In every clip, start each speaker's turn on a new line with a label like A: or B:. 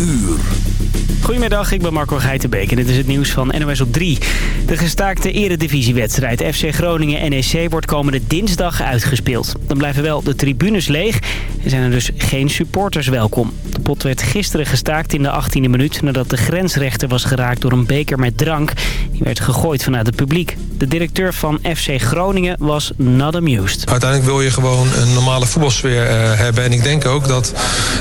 A: uur.
B: Goedemiddag, ik ben Marco Geitenbeek en dit is het nieuws van NOS op 3. De gestaakte eredivisiewedstrijd FC Groningen-NEC wordt komende dinsdag uitgespeeld. Dan blijven wel de tribunes leeg en zijn er dus geen supporters welkom. De pot werd gisteren gestaakt in de 18e minuut nadat de grensrechter was geraakt door een beker met drank. Die werd gegooid vanuit het publiek. De directeur van FC Groningen was not amused.
C: Uiteindelijk wil je gewoon een normale voetbalsfeer uh, hebben. En ik denk ook dat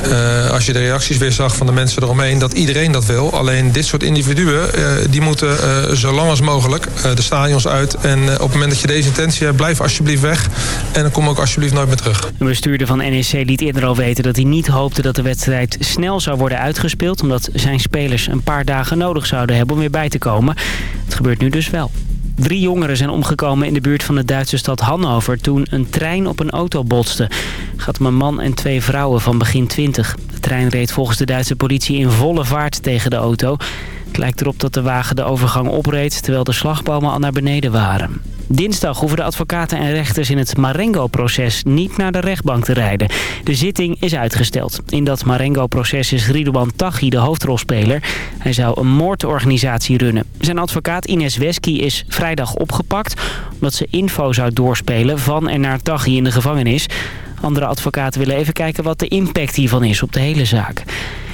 C: uh, als je de reacties weer zag van de mensen eromheen... dat iedereen dat wil. Alleen dit soort individuen, uh, die moeten zo lang als mogelijk de stadions uit. En op het moment dat je deze intentie hebt, blijf alsjeblieft weg. En dan kom ook alsjeblieft nooit meer terug.
B: De bestuurder van NEC liet eerder al weten dat hij niet hoopte dat de wedstrijd snel zou worden uitgespeeld. Omdat zijn spelers een paar dagen nodig zouden hebben om weer bij te komen. Het gebeurt nu dus wel. Drie jongeren zijn omgekomen in de buurt van de Duitse stad Hannover... toen een trein op een auto botste. Gaat om een man en twee vrouwen van begin 20. De trein reed volgens de Duitse politie in volle vaart tegen de auto. Het lijkt erop dat de wagen de overgang opreed... terwijl de slagbomen al naar beneden waren. Dinsdag hoeven de advocaten en rechters in het Marengo-proces niet naar de rechtbank te rijden. De zitting is uitgesteld. In dat Marengo-proces is Ridouan Taghi de hoofdrolspeler. Hij zou een moordorganisatie runnen. Zijn advocaat Ines Wesky is vrijdag opgepakt... omdat ze info zou doorspelen van en naar Taghi in de gevangenis. Andere advocaten willen even kijken wat de impact hiervan is op de hele zaak.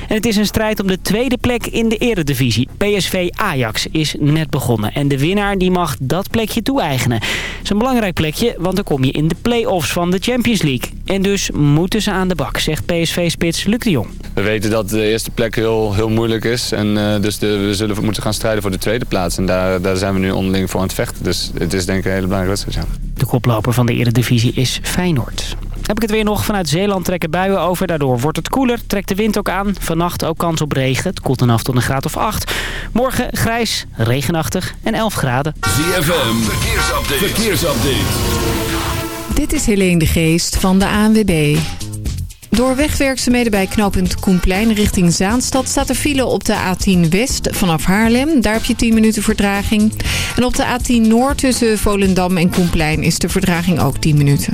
B: En het is een strijd om de tweede plek in de eredivisie. PSV Ajax is net begonnen. En de winnaar die mag dat plekje toe-eigenen. Het is een belangrijk plekje, want dan kom je in de play-offs van de Champions League. En dus moeten ze aan de bak, zegt PSV-spits Luc de Jong.
D: We weten dat de eerste plek heel, heel moeilijk is. En uh, dus de, we zullen moeten gaan strijden voor de tweede plaats. En daar, daar zijn we nu onderling voor aan het vechten. Dus het is denk ik een hele belangrijke wedstrijd.
B: De koploper van de eredivisie is Feyenoord. Heb ik het weer nog. Vanuit Zeeland trekken buien over. Daardoor wordt het koeler. Trekt de wind ook aan. Vannacht ook kans op regen. Het koelt dan af tot een graad of 8. Morgen grijs, regenachtig en 11 graden.
A: ZFM, verkeersupdate. verkeersupdate.
E: Dit is Helene de Geest van de ANWB. Door wegwerkzaamheden bij knooppunt Koenplein richting Zaanstad... staat er file op de A10 West vanaf Haarlem. Daar heb je 10 minuten vertraging. En op de A10 Noord tussen Volendam en Koenplein is de vertraging ook 10 minuten.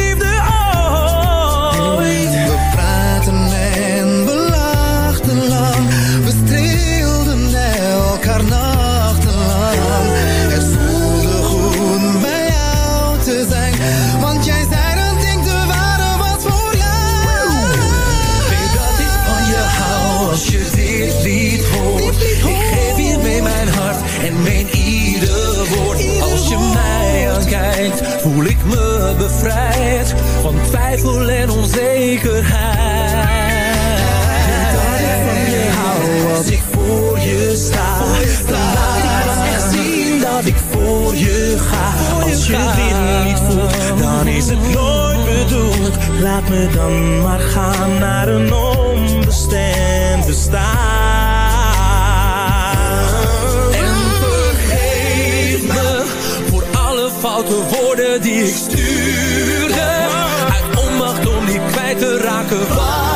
F: bevrijd van twijfel en onzekerheid. Dat ik van je hou als ik voor je sta. Dan laat ik pas echt zien dat ik voor je ga. Als je dit niet voelt, dan is het nooit bedoeld. Laat me dan maar gaan naar een onbestemd bestaan. En vergeef me voor alle foute woorden die ik stuurde.
G: wakker van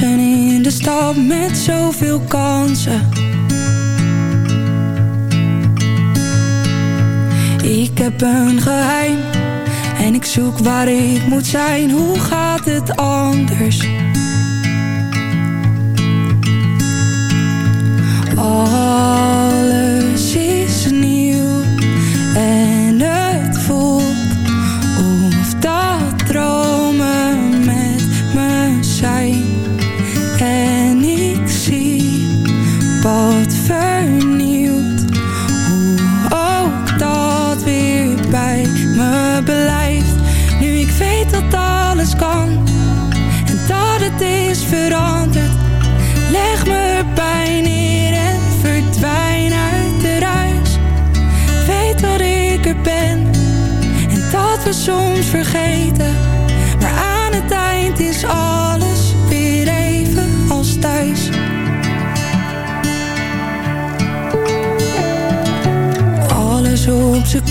H: leven in de stad met zoveel kansen. Ik heb een geheim en ik zoek waar ik moet zijn. Hoe gaat het anders? Alles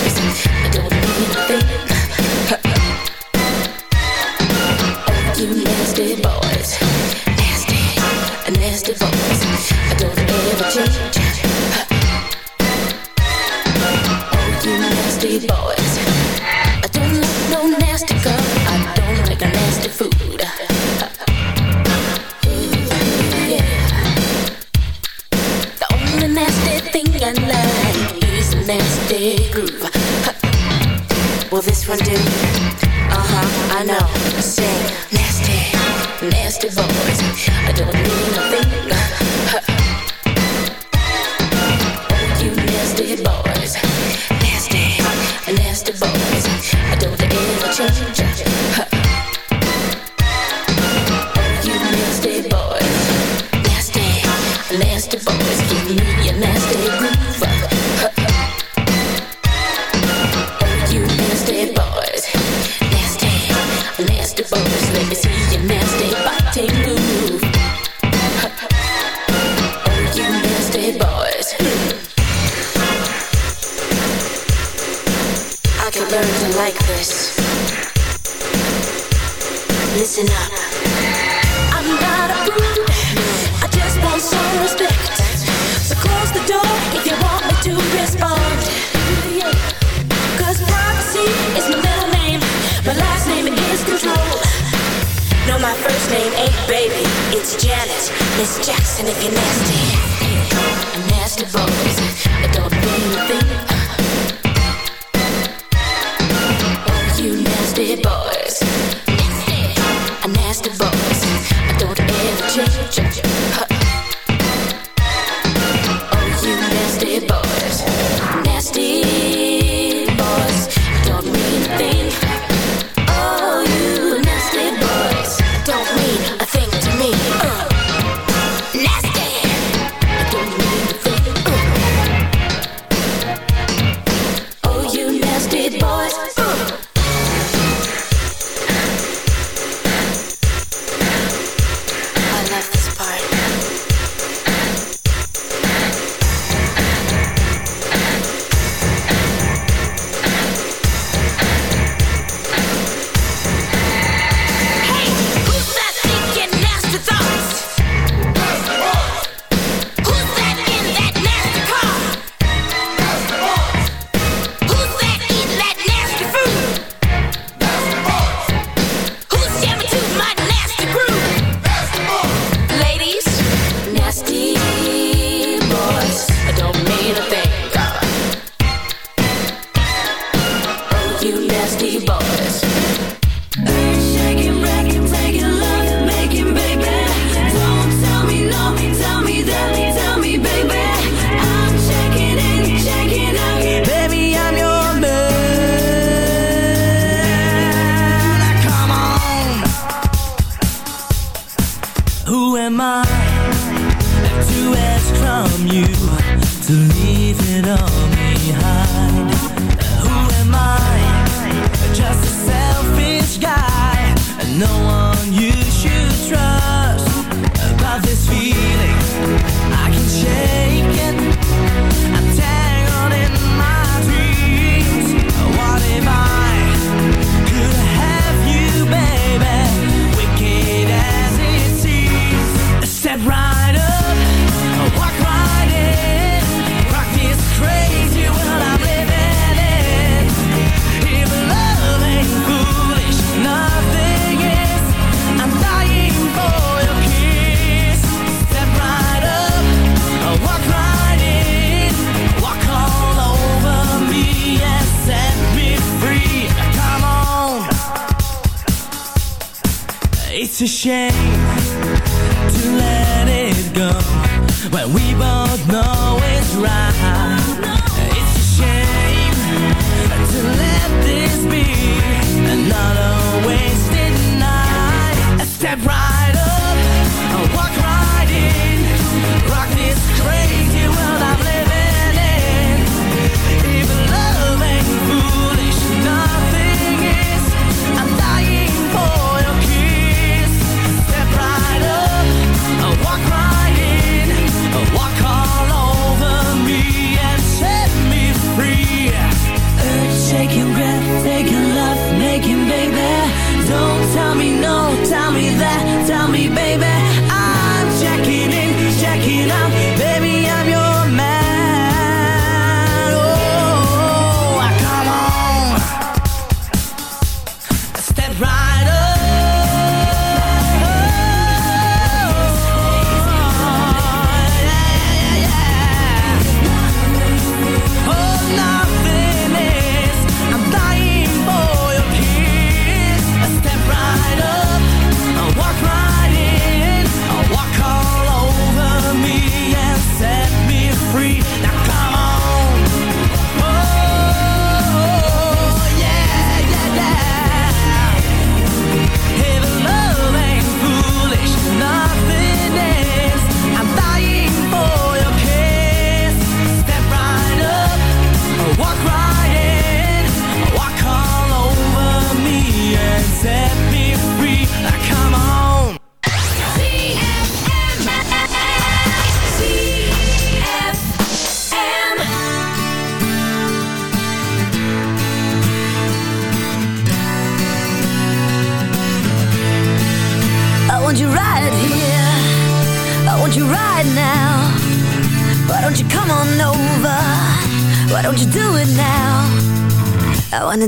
I: But church.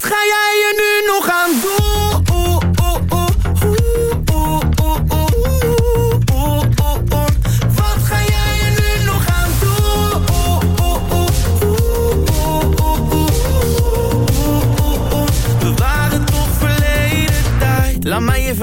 J: Wat ga jij er nu nog aan doen?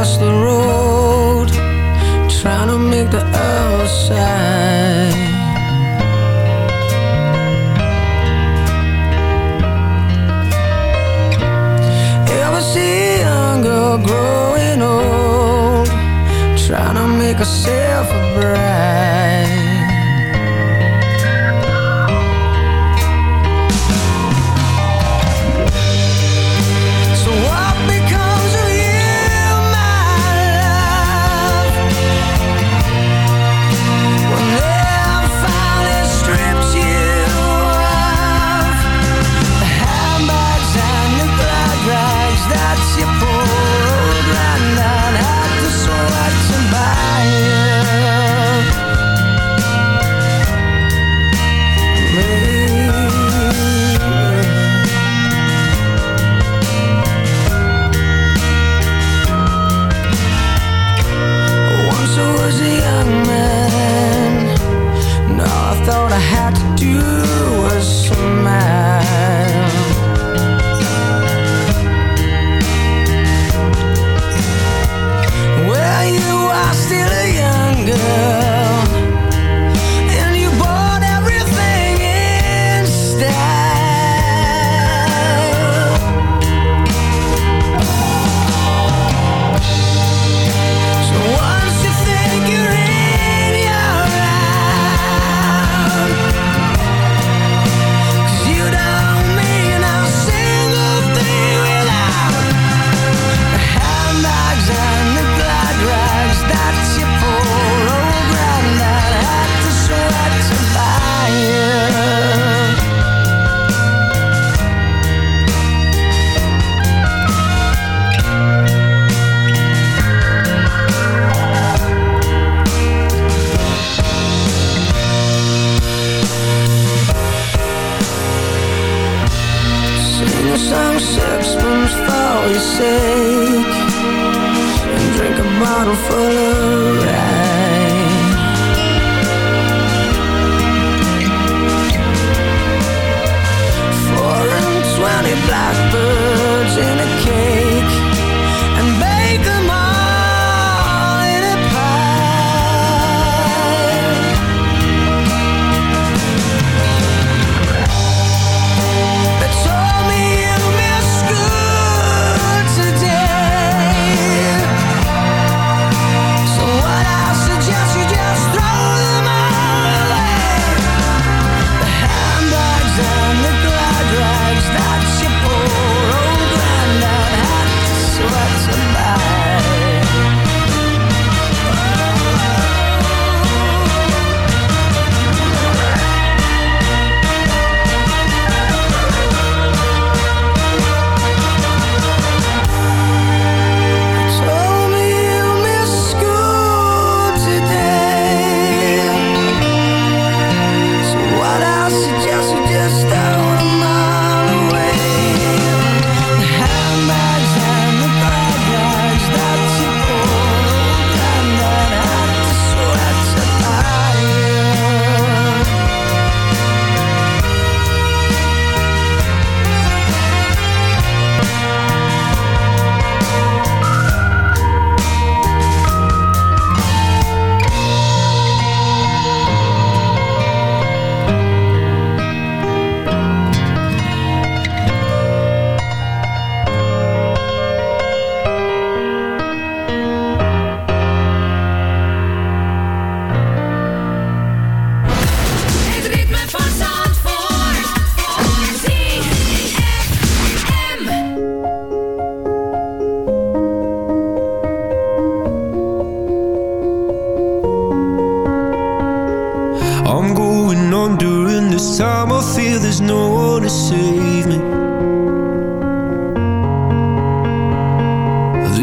K: Man cross the road Trying to make the other side. Ever see a young girl growing old Trying to make herself a bride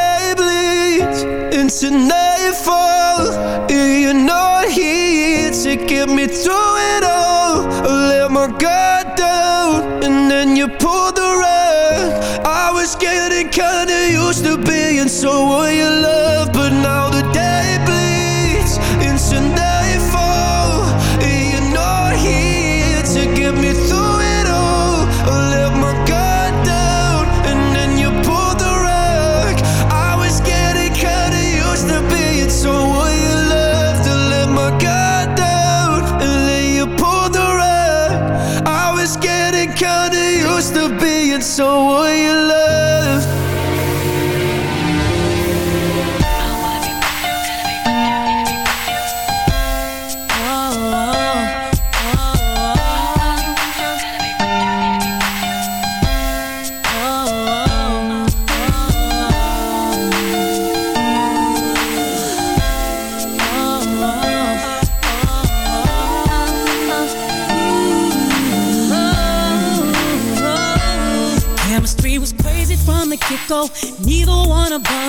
L: day bleeds into nightfall. You're not here to get me through it all I let my guard down and then you pulled the rug. I was getting kinda used to being so what you love.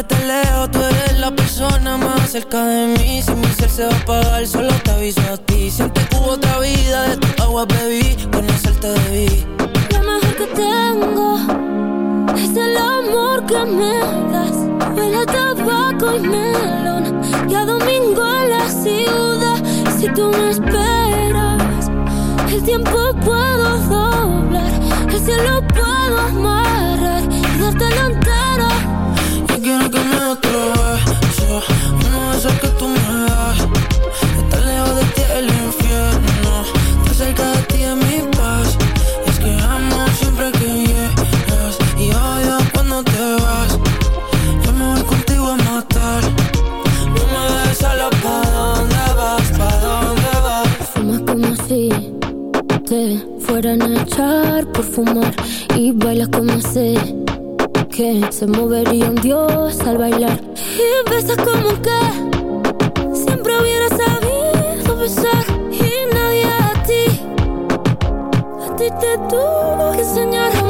M: que te
L: leo, tú eres la persona más cerca de mí. Si mi ser se va a apagar, solo te aviso a ti. Siente que hubo otra vida, de tu agua bebí, conocerte debí.
M: Lo mejor que tengo es el amor que me das. Huele a tabaco y melón, ya domingo en la ciudad. Si tú me esperas, el tiempo puedo doblar, el cielo puedo amarrar y darte
L: la entera que me das
M: otro beso.
L: Uno de esos que tú me das.
M: Estar lejos de ti el infierno.
L: Estar cerca de ti es mi paz. Es que amo siempre que llegas. Y odio cuando te vas. Yo me voy contigo a matar. No me dejes solo. ¿Pa' dónde vas? ¿Pa' dónde vas?
M: Fumas como si te fueran a echar por fumar. Y bailas como si se movería un dios al
F: bailar. Y besas como que siempre hubiera sabido besar. Y nadie a ti, a ti te tuvo que enseñar.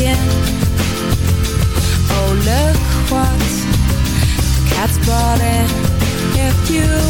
H: Oh, look what the cat's brought in. If you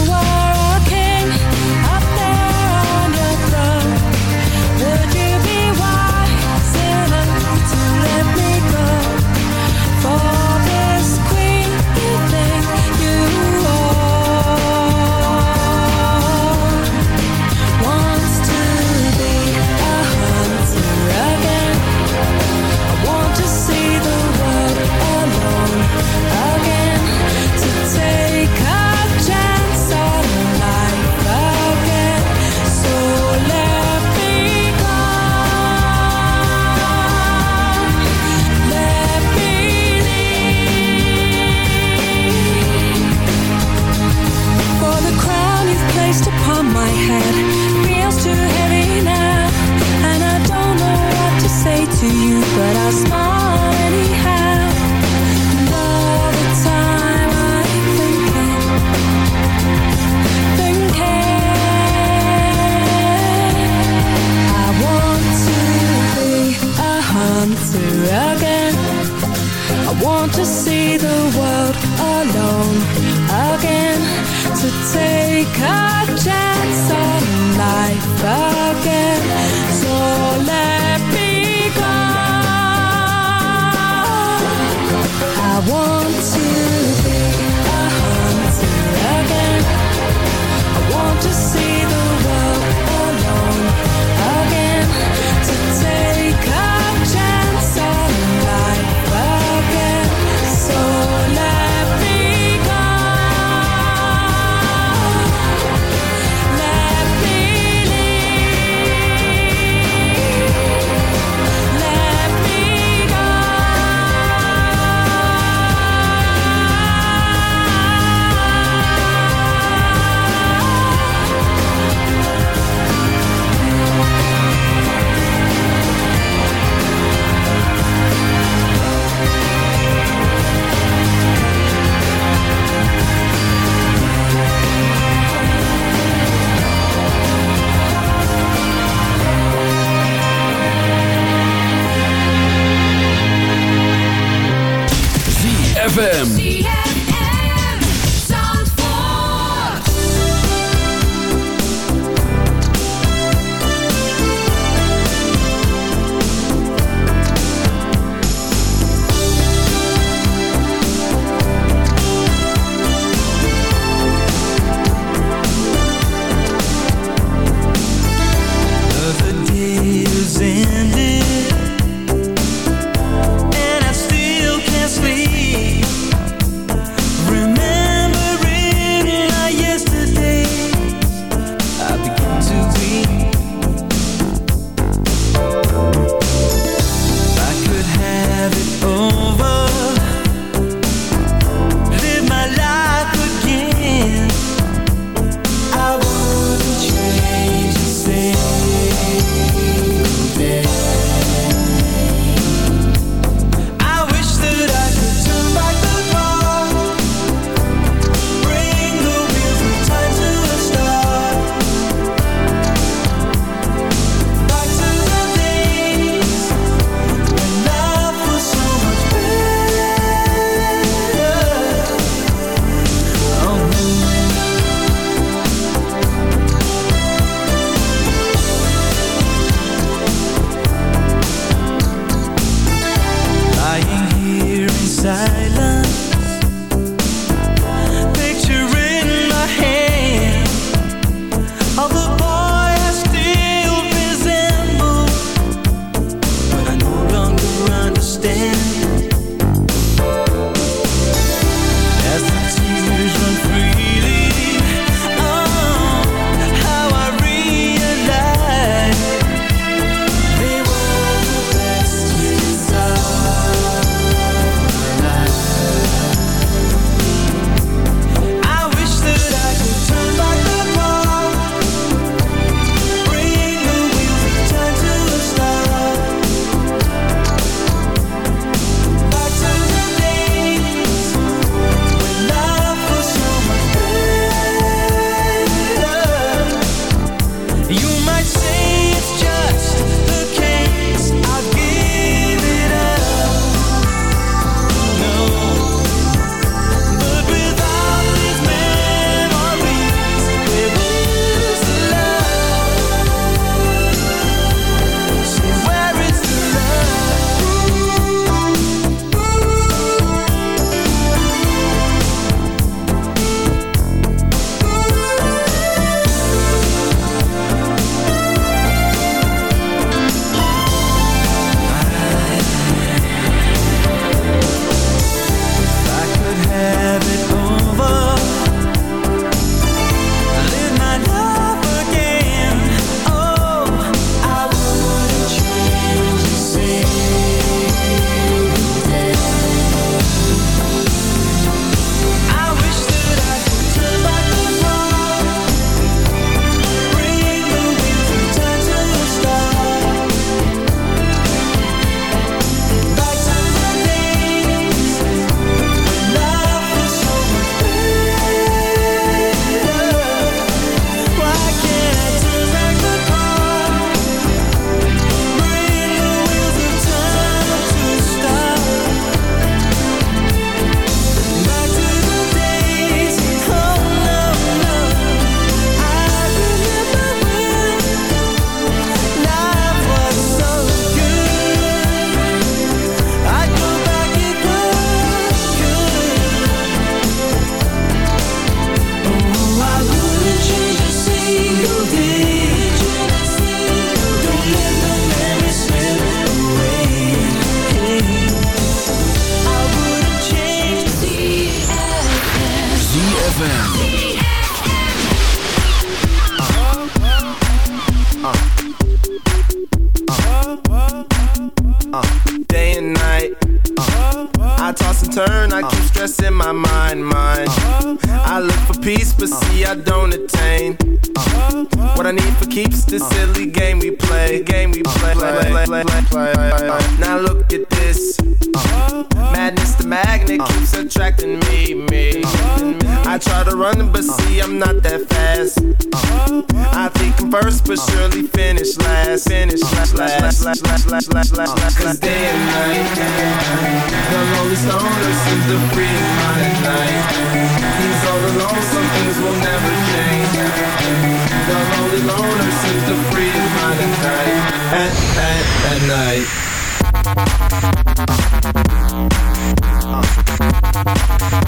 H: Bye.